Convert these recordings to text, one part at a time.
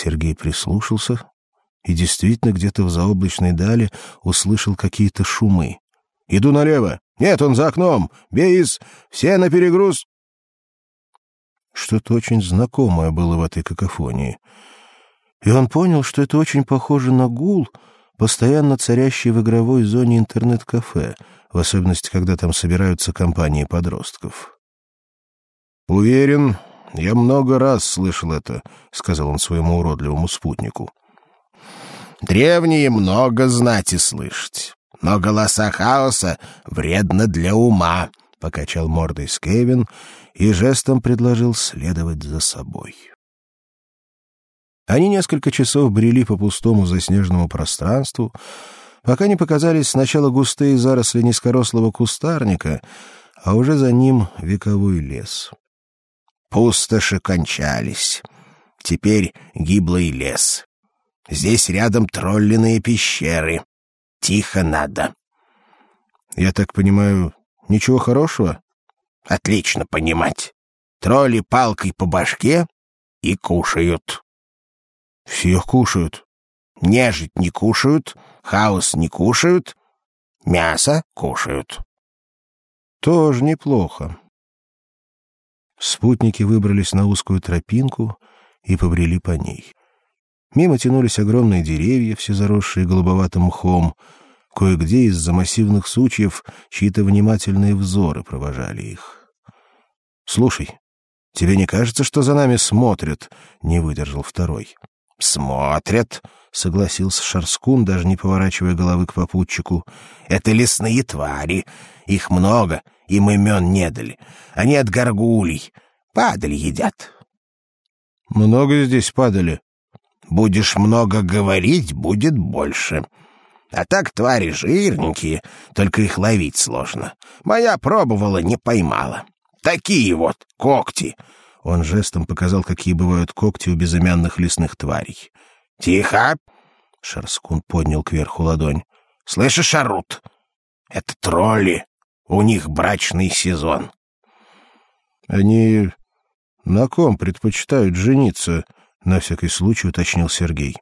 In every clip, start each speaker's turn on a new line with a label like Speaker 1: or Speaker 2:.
Speaker 1: Сергей прислушался и действительно где-то в заоблачной дали услышал какие-то шумы. «Иду налево! Нет, он за окном! Бейс! Все на перегруз!» Что-то очень знакомое было в этой какофонии. И он понял, что это очень похоже на гул, постоянно царящий в игровой зоне интернет-кафе, в особенности, когда там собираются компании подростков. «Уверен, я много раз слышал это», — сказал он своему уродливому спутнику.
Speaker 2: «Древние много знать и слышать, но голоса хаоса вредно для ума», — покачал мордой Скевин и жестом предложил следовать за собой. Они несколько часов брели по пустому заснеженному пространству, пока не показались сначала густые заросли низкорослого кустарника, а уже за ним вековой лес.
Speaker 3: Пустоши кончались. Теперь гиблый лес. Здесь рядом троллиные пещеры. Тихо надо.
Speaker 1: Я так понимаю, ничего хорошего?
Speaker 3: Отлично понимать. Тролли палкой по башке и кушают.
Speaker 1: Всех кушают.
Speaker 3: Нежить не кушают, хаос не кушают, мясо кушают.
Speaker 1: Тоже неплохо. Спутники выбрались на узкую тропинку и побрели по ней. Мимо тянулись огромные деревья, все заросшие голубоватым мхом. Кое-где из-за массивных сучьев чьи-то внимательные взоры провожали их. «Слушай, тебе не кажется, что за нами смотрят?» — не выдержал второй.
Speaker 3: «Смотрят», — согласился Шарскун, даже не поворачивая головы к попутчику. «Это лесные твари. Их много, им имен не дали. Они от горгулей. Падали едят.
Speaker 1: Много здесь падали.
Speaker 3: Будешь много говорить, будет больше. А так твари жирненькие, только их ловить сложно. Моя пробовала, не поймала. Такие вот когти.
Speaker 1: Он жестом показал, какие бывают когти у безымянных лесных тварей.
Speaker 3: Тихо.
Speaker 1: Шарскун поднял кверху ладонь.
Speaker 3: Слышишь, Шарут? Это тролли. У них брачный сезон.
Speaker 1: Они на ком предпочитают жениться? На всякий случай уточнил Сергей.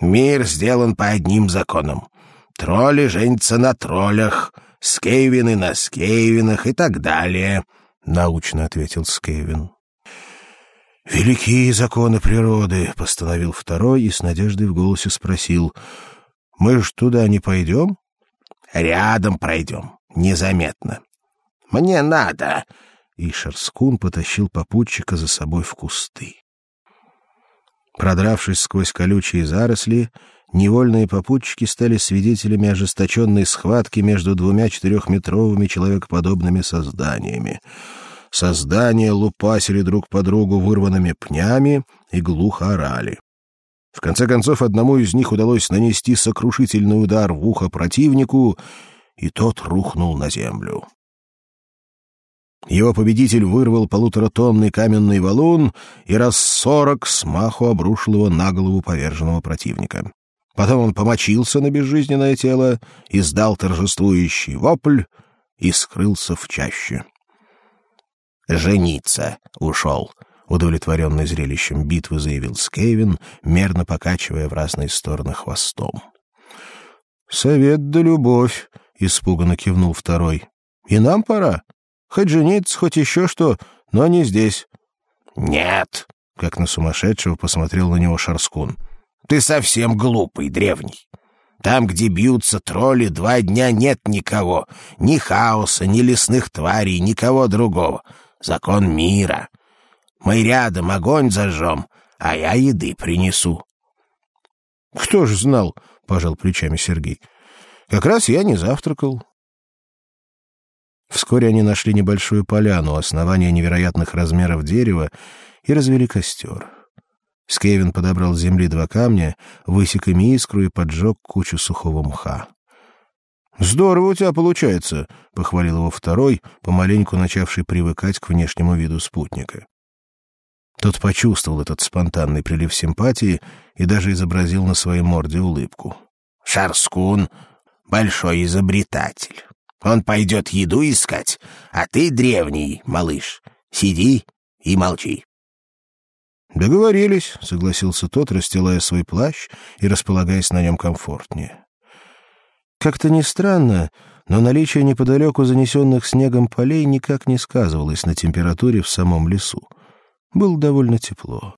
Speaker 3: Мир сделан по одним законам. Тролли женятся на троллях, скейвины на скейвинах и так далее, научно ответил Скейвин.
Speaker 1: Великие законы природы, постановил второй и с надеждой в голосе спросил: Мы ж туда не пойдем?»
Speaker 3: Рядом пройдем незаметно. Мне надо.
Speaker 1: И Шарскун потащил попутчика за собой в кусты. Продравшись сквозь колючие заросли, невольные попутчики стали свидетелями ожесточенной схватки между двумя четырехметровыми человекоподобными созданиями. Создания лупасили друг по другу вырванными пнями и глухо орали. В конце концов, одному из них удалось нанести сокрушительный удар в ухо противнику, и тот рухнул на землю. Его победитель вырвал полуторатонный каменный валун и раз сорок смаху обрушил его на голову поверженного противника. Потом он помочился на безжизненное тело, издал торжествующий вопль и скрылся в чаще.
Speaker 3: «Жениться ушел», — удовлетворенный зрелищем битвы заявил Скейвин, мерно покачивая в разные стороны хвостом.
Speaker 1: «Совет да любовь», — испуганно кивнул второй. «И нам пора. Хоть жениться, хоть еще что, но не здесь».
Speaker 3: «Нет», — как на сумасшедшего посмотрел на него Шарскун. «Ты совсем глупый, древний. Там, где бьются тролли, два дня нет никого. Ни хаоса, ни лесных тварей, никого другого. Закон мира. Мы рядом огонь зажжем, а я еды принесу».
Speaker 1: «Кто ж знал?» — пожал плечами Сергей. Как раз я не завтракал. Вскоре они нашли небольшую поляну, основания невероятных размеров дерева, и развели костер. Скевин подобрал с земли два камня, высек ими искру и поджег кучу сухого мха. «Здорово у тебя получается», — похвалил его второй, помаленьку начавший привыкать к внешнему виду спутника. Тот почувствовал этот спонтанный прилив симпатии и даже изобразил на своей морде улыбку.
Speaker 3: «Шарскун большой изобретатель. Он пойдет еду искать, а ты древний, малыш. Сиди и молчи.
Speaker 1: Договорились, согласился тот, расстилая свой плащ и располагаясь на нем комфортнее. Как-то не странно, но наличие неподалеку занесенных снегом полей никак не сказывалось на температуре в самом лесу. Было довольно тепло.